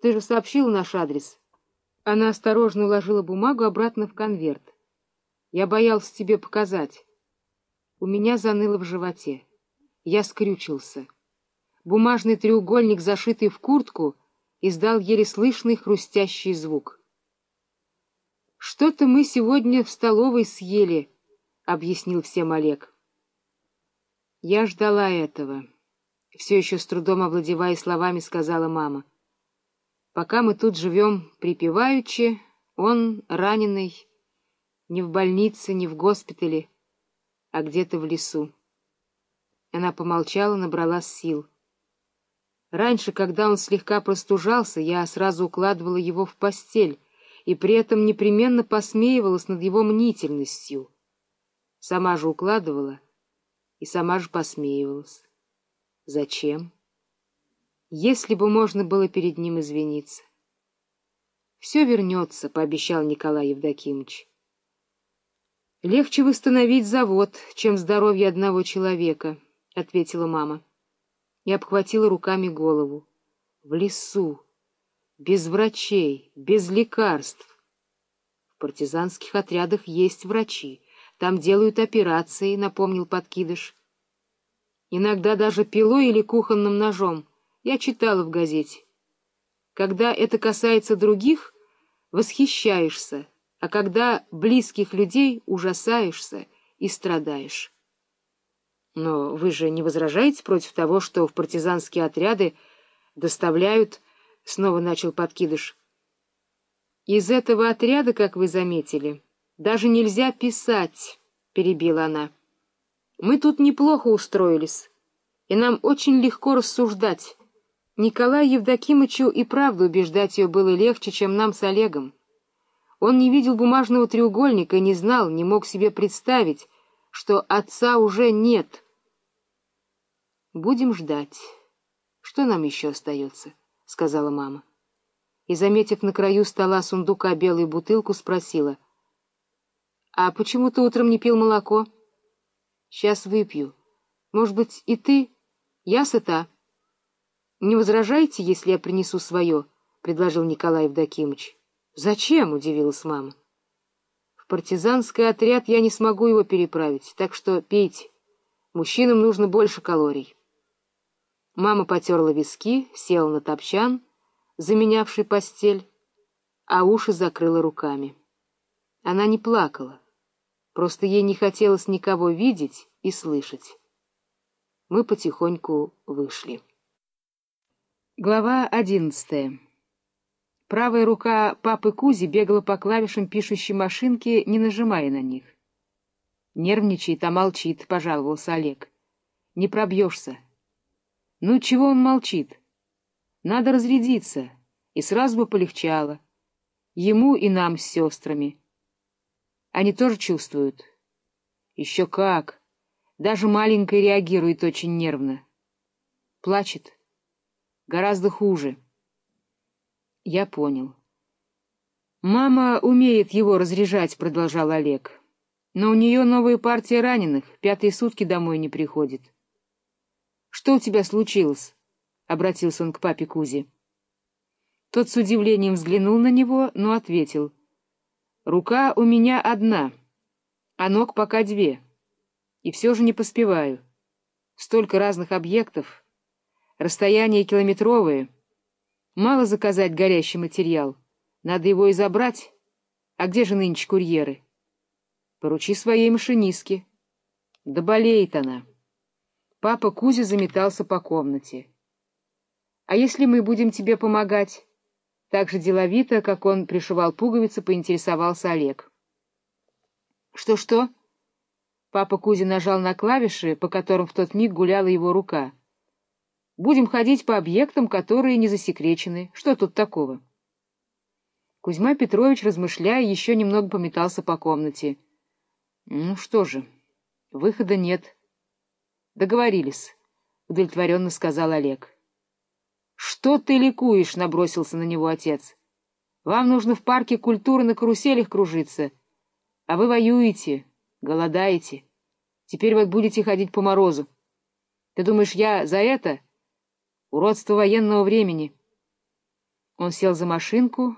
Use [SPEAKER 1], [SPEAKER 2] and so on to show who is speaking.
[SPEAKER 1] Ты же сообщила наш адрес. Она осторожно уложила бумагу обратно в конверт. Я боялся тебе показать. У меня заныло в животе. Я скрючился. Бумажный треугольник, зашитый в куртку, издал еле слышный хрустящий звук. «Что-то мы сегодня в столовой съели», — объяснил всем Олег. Я ждала этого. Все еще с трудом овладевая словами, сказала мама. Пока мы тут живем припеваючи, он раненый, не в больнице, не в госпитале, а где-то в лесу. Она помолчала, набрала сил. Раньше, когда он слегка простужался, я сразу укладывала его в постель и при этом непременно посмеивалась над его мнительностью. Сама же укладывала и сама же посмеивалась. Зачем? Если бы можно было перед ним извиниться. «Все вернется», — пообещал Николай Евдокимович. «Легче восстановить завод, чем здоровье одного человека», — ответила мама. И обхватила руками голову. «В лесу, без врачей, без лекарств. В партизанских отрядах есть врачи, там делают операции», — напомнил подкидыш. «Иногда даже пилой или кухонным ножом. Я читала в газете. Когда это касается других, восхищаешься» а когда близких людей ужасаешься и страдаешь. Но вы же не возражаете против того, что в партизанские отряды доставляют, — снова начал подкидыш. Из этого отряда, как вы заметили, даже нельзя писать, — перебила она. Мы тут неплохо устроились, и нам очень легко рассуждать. Николаю Евдокимычу и правду убеждать ее было легче, чем нам с Олегом. Он не видел бумажного треугольника и не знал, не мог себе представить, что отца уже нет. «Будем ждать. Что нам еще остается?» — сказала мама. И, заметив на краю стола сундука белую бутылку, спросила. «А почему ты утром не пил молоко?» «Сейчас выпью. Может быть, и ты? Я сыта». «Не возражаете, если я принесу свое?» — предложил Николай Евдокимович. «Зачем?» — удивилась мама. «В партизанский отряд я не смогу его переправить, так что пейте. Мужчинам нужно больше калорий». Мама потерла виски, села на топчан, заменявший постель, а уши закрыла руками. Она не плакала, просто ей не хотелось никого видеть и слышать. Мы потихоньку вышли. Глава одиннадцатая Правая рука папы Кузи бегала по клавишам пишущей машинки, не нажимая на них. «Нервничает, а молчит», — пожаловался Олег. «Не пробьешься». «Ну, чего он молчит? Надо разрядиться, и сразу бы полегчало. Ему и нам с сестрами. Они тоже чувствуют?» «Еще как! Даже маленькая реагирует очень нервно. Плачет. Гораздо хуже». Я понял. «Мама умеет его разряжать», — продолжал Олег. «Но у нее новая партия раненых, пятые сутки домой не приходит». «Что у тебя случилось?» — обратился он к папе Кузе. Тот с удивлением взглянул на него, но ответил. «Рука у меня одна, а ног пока две. И все же не поспеваю. Столько разных объектов, расстояние километровые». Мало заказать горящий материал. Надо его и забрать. А где же нынче курьеры? Поручи своей машинистке. Да болеет она. Папа Кузя заметался по комнате. А если мы будем тебе помогать? Так же деловито, как он пришивал пуговицы, поинтересовался Олег. Что-что? Папа Кузя нажал на клавиши, по которым в тот миг гуляла его рука — Будем ходить по объектам, которые не засекречены. Что тут такого? Кузьма Петрович, размышляя, еще немного пометался по комнате. Ну что же, выхода нет. Договорились, — удовлетворенно сказал Олег. Что ты ликуешь? — набросился на него отец. Вам нужно в парке культуры на каруселях кружиться, а вы воюете, голодаете. Теперь вот будете ходить по морозу. Ты думаешь, я за это... Уродство военного времени. Он сел за машинку,